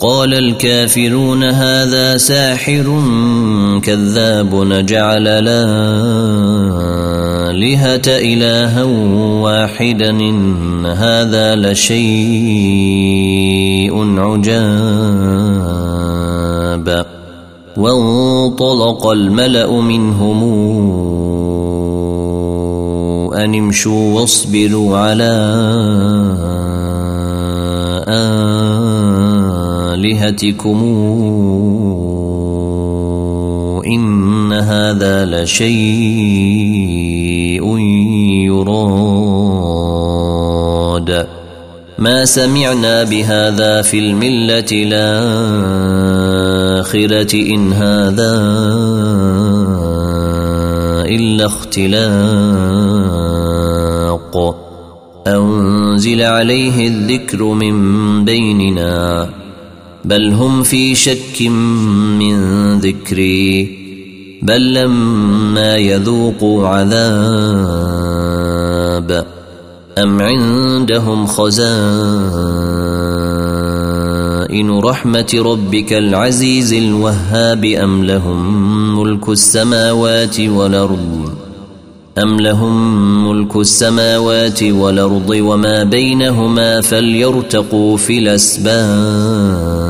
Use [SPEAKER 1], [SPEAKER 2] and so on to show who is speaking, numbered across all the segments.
[SPEAKER 1] وقال الكافرون هذا ساحر كذاب نجعل الآلهة إلها واحدا إن هذا لشيء عجاب وانطلق الملأ منهم أن امشوا واصبروا على آلهتكم إن هذا لشيء يراد. ما سمعنا بهذا في الملة الآخرة إن هذا إلا اختلاق. أنزل عليه الذكر من بيننا. بل هم في شك من ذكري بل لما يذوقوا عذاب أم عندهم خزائن رحمة ربك العزيز الوهاب أم لهم ملك السماوات والأرض أم لهم ملك السماوات والأرض وما بينهما فليرتقوا في الأسباب.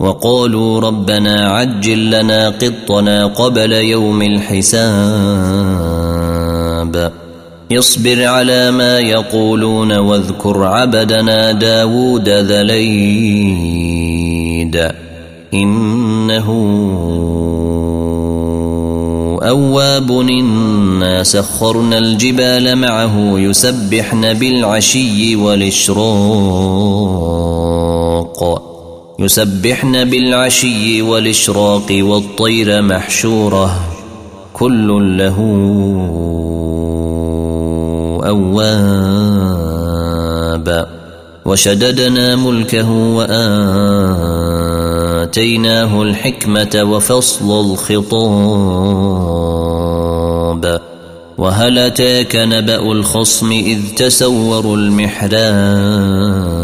[SPEAKER 1] وقالوا ربنا عجل لنا قطنا قبل يوم الحساب. اصبر على ما يقولون واذكر عبدنا داود ذليد إنه أواب. إنا سخرنا الجبال معه يسبحن بالعشي والإشراق. يسبحن بالعشي والإشراق والطير محشورة. كل له أواب. وشددنا ملكه وآتيناه الحكمة وفصل الخطاب. وهل أتاك نبأ الخصم إذ تسوروا المحراب؟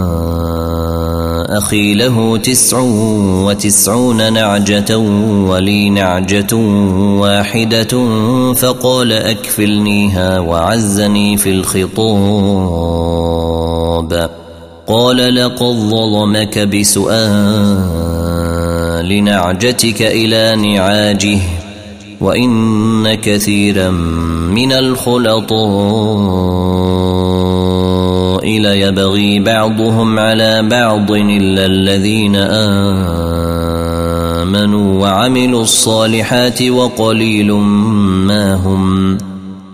[SPEAKER 1] أخي له تسع وتسعون نعجة ولي نعجة واحدة فقال أكفلنيها وعزني في الخطاب. قال لقد ظلمك بسؤال نعجتك إلى نعاجه وإن كثيرا من الخلطاء. ليبغي بعضهم على بعض إلا الذين آمنوا وعملوا الصالحات وقليل ما هم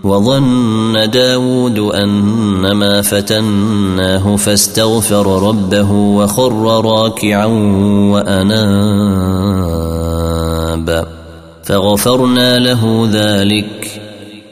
[SPEAKER 1] وظن داود أنما فتناه فاستغفر ربه وخر راكعا وأناب فغفرنا له ذلك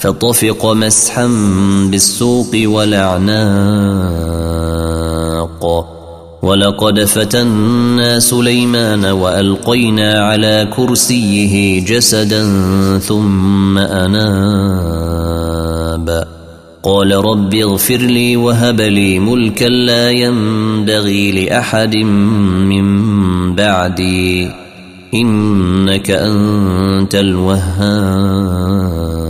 [SPEAKER 1] فطفق مسحا بالسوق والأعناق. ولقد فتنا سليمان وألقينا على كرسيه جسدا ثم أناب. قال رب اغفر لي وهب لي ملكا لا ينبغي لأحد من بعدي. إنك أنت الوهاب.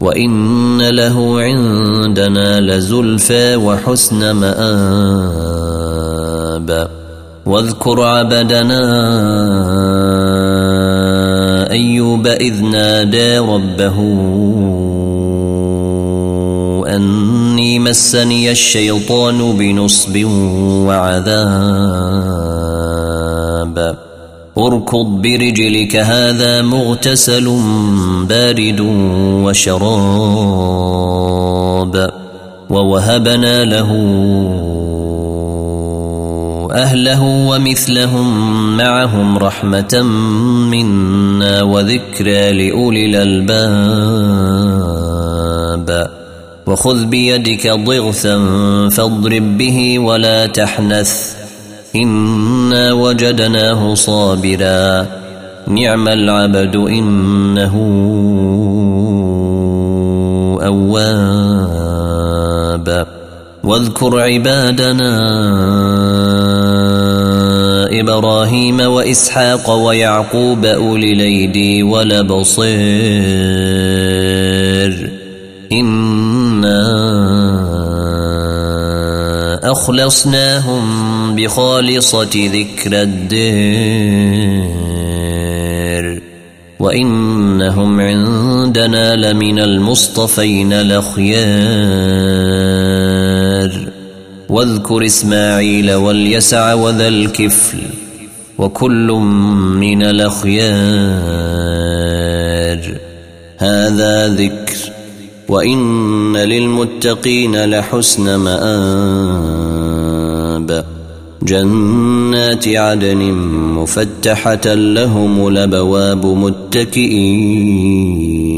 [SPEAKER 1] وإن له عندنا لزلفى وحسن مآب واذكر عبدنا أيوب إذ نادى ربه أني مسني الشيطان بنصب وعذاب اركض برجلك هذا مغتسل بارد وشراب ووهبنا له أهله ومثلهم معهم رحمة منا وذكرى لأولي الألباب. وخذ بيدك ضغثا فاضرب به ولا تحنث. انا وجدناه صابرا. نعم العبد انه اواب. واذكر عبادنا إبراهيم واسحاق ويعقوب اولي الايدي والابصير أنا اخلصناهم بخالصة ذكر الدير وإنهم عندنا لمن المصطفين الأخيار. واذكر إسماعيل واليسع وذا الكفل وكل من الأخيار. هذا ذكر وإن للمتقين لحسن مآب. جنات عدن مفتحة لهم لبواب متكئين.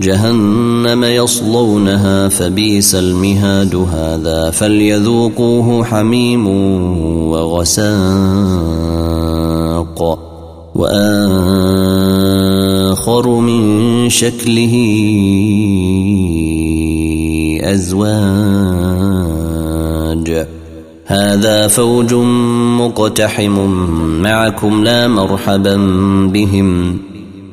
[SPEAKER 1] جهنم يصلونها فبئس المهاد هذا فليذوقوه حميم وغساق. وآخر من شكله أزواج. هذا فوج مقتحم معكم لا مرحبا بهم.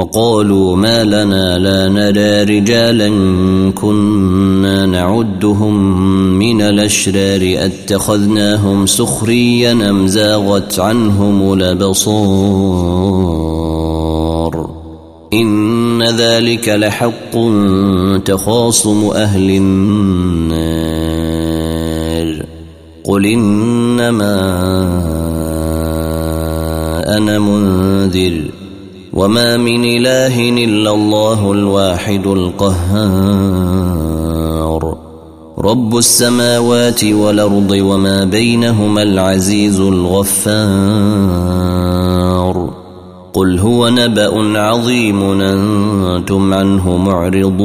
[SPEAKER 1] وقالوا ما لنا لا نرى رجالا كنا نعدهم من الأشرار أتخذناهم سخريا أم زاغت عنهم الأبصار إن ذلك لحق تخاصم أهل النار قل إنما أنا منذر وما من إله إلا الله الواحد القهار رب السماوات والأرض وما بينهما العزيز الغفار قل هو نبأ عظيم أنتم عنه معرضون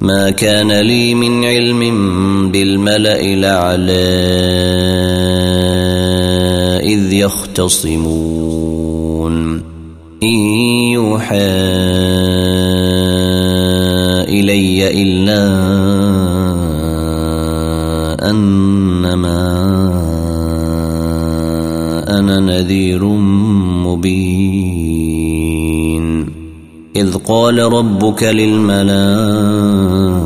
[SPEAKER 1] ما كان لي من علم بالملأ الأعلى إذ يختصمون إن يوحى إلي إلا أنما أنا نذير مبين. إذ قال ربك للملائكة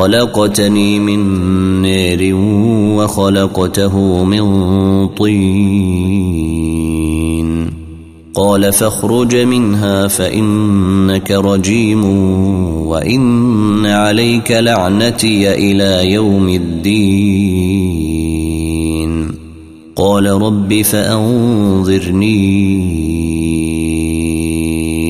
[SPEAKER 1] خلقتني من نار وخلقته من طين. قال فاخرج منها فإنك رجيم وإن عليك لعنتي إلى يوم الدين. قال رب فأنظرني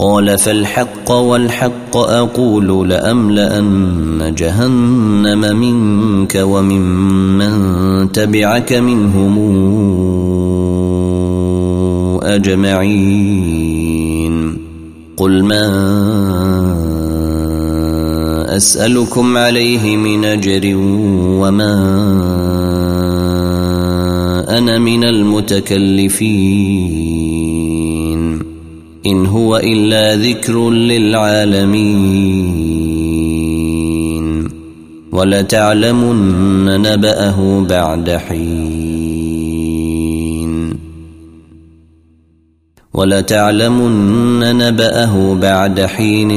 [SPEAKER 1] قال فالحق والحق أقول لأملأن جهنم منك وممن تبعك منهم أجمعين. قل ما أسألكم عليه من أجر وما أنا من المتكلفين. إن هو إلا ذكر للعالمين ولتعلمن نبأه بعد حين ولتعلمن نبأه بعد حين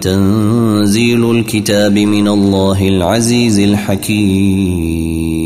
[SPEAKER 1] تنزيل الكتاب من الله العزيز الحكيم